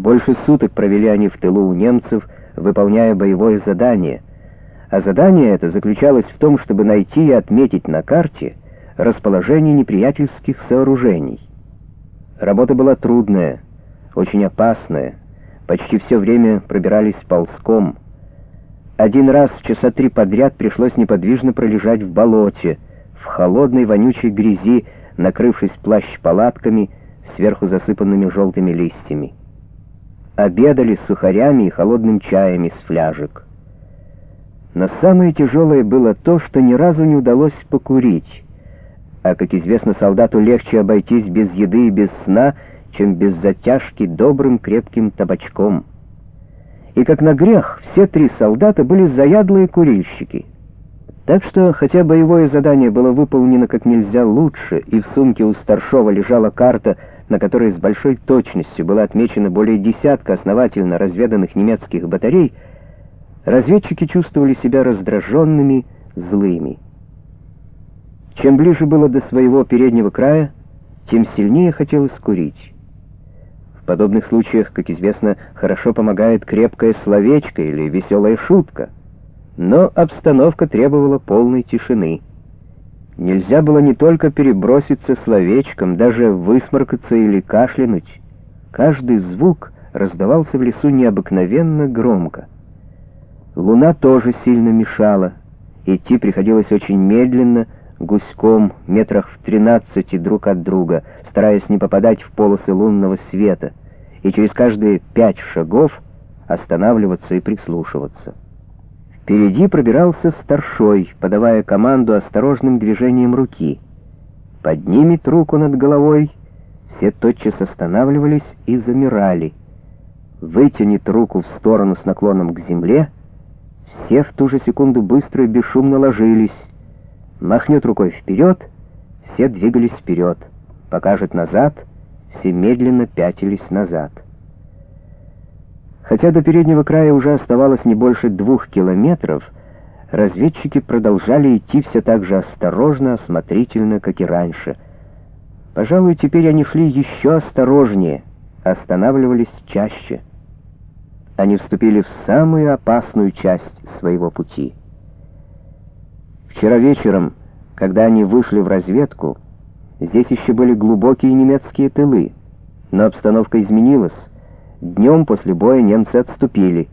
Больше суток провели они в тылу у немцев, выполняя боевое задание. А задание это заключалось в том, чтобы найти и отметить на карте расположение неприятельских сооружений. Работа была трудная, очень опасная. Почти все время пробирались ползком. Один раз часа три подряд пришлось неподвижно пролежать в болоте, в холодной вонючей грязи, накрывшись плащ-палатками, сверху засыпанными желтыми листьями. Обедали с сухарями и холодным чаем из фляжек. Но самое тяжелое было то, что ни разу не удалось покурить. А, как известно, солдату легче обойтись без еды и без сна, чем без затяжки добрым крепким табачком. И как на грех, все три солдата были заядлые курильщики. Так что, хотя боевое задание было выполнено как нельзя лучше, и в сумке у старшова лежала карта, на которой с большой точностью было отмечено более десятка основательно разведанных немецких батарей, разведчики чувствовали себя раздраженными, злыми. Чем ближе было до своего переднего края, тем сильнее хотелось курить. В подобных случаях, как известно, хорошо помогает крепкое словечко или веселая шутка. Но обстановка требовала полной тишины. Нельзя было не только переброситься словечком, даже высморкаться или кашлянуть. Каждый звук раздавался в лесу необыкновенно громко. Луна тоже сильно мешала. Идти приходилось очень медленно, гуськом, метрах в тринадцати друг от друга, стараясь не попадать в полосы лунного света, и через каждые пять шагов останавливаться и прислушиваться. Впереди пробирался старшой, подавая команду осторожным движением руки. Поднимет руку над головой, все тотчас останавливались и замирали. Вытянет руку в сторону с наклоном к земле, все в ту же секунду быстро и бесшумно ложились, Махнет рукой вперед, все двигались вперед. Покажет назад, все медленно пятились назад. Хотя до переднего края уже оставалось не больше двух километров, разведчики продолжали идти все так же осторожно, осмотрительно, как и раньше. Пожалуй, теперь они шли еще осторожнее, останавливались чаще. Они вступили в самую опасную часть своего пути — Вчера вечером, когда они вышли в разведку, здесь еще были глубокие немецкие тылы, но обстановка изменилась. Днем после боя немцы отступили,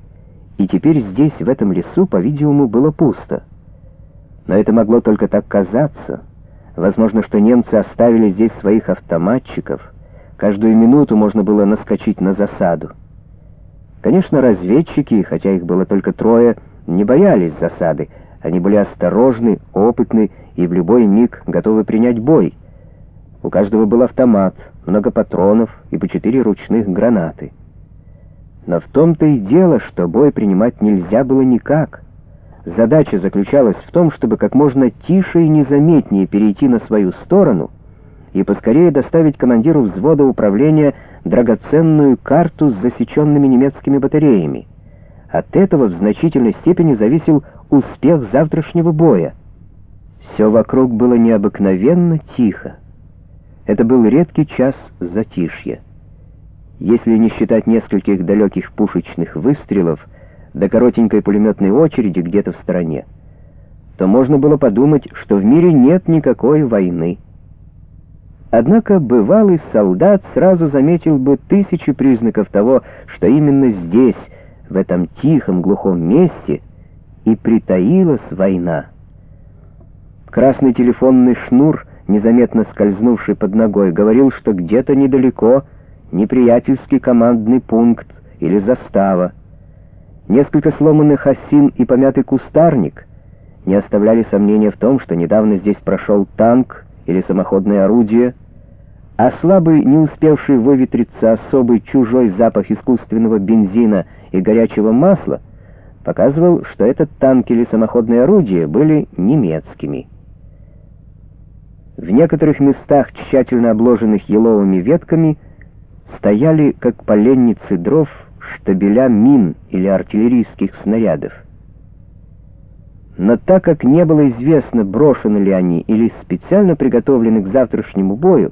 и теперь здесь, в этом лесу, по-видимому, было пусто. Но это могло только так казаться. Возможно, что немцы оставили здесь своих автоматчиков. Каждую минуту можно было наскочить на засаду. Конечно, разведчики, хотя их было только трое, не боялись засады, они были осторожны, опытны и в любой миг готовы принять бой. У каждого был автомат, много патронов и по четыре ручных гранаты. Но в том-то и дело, что бой принимать нельзя было никак. Задача заключалась в том, чтобы как можно тише и незаметнее перейти на свою сторону и поскорее доставить командиру взвода управления драгоценную карту с засеченными немецкими батареями. От этого в значительной степени зависел успех завтрашнего боя. Все вокруг было необыкновенно тихо. Это был редкий час затишья. Если не считать нескольких далеких пушечных выстрелов до коротенькой пулеметной очереди где-то в стороне, то можно было подумать, что в мире нет никакой войны. Однако бывалый солдат сразу заметил бы тысячи признаков того, что именно здесь, в этом тихом глухом месте, и притаилась война. Красный телефонный шнур, незаметно скользнувший под ногой, говорил, что где-то недалеко неприятельский командный пункт или застава. Несколько сломанных осин и помятый кустарник не оставляли сомнения в том, что недавно здесь прошел танк или самоходное орудие, а слабый, не успевший выветриться особый чужой запах искусственного бензина и горячего масла показывал, что этот танк или самоходное орудие были немецкими. В некоторых местах, тщательно обложенных еловыми ветками, стояли, как поленницы дров, штабеля мин или артиллерийских снарядов. Но так как не было известно, брошены ли они или специально приготовлены к завтрашнему бою,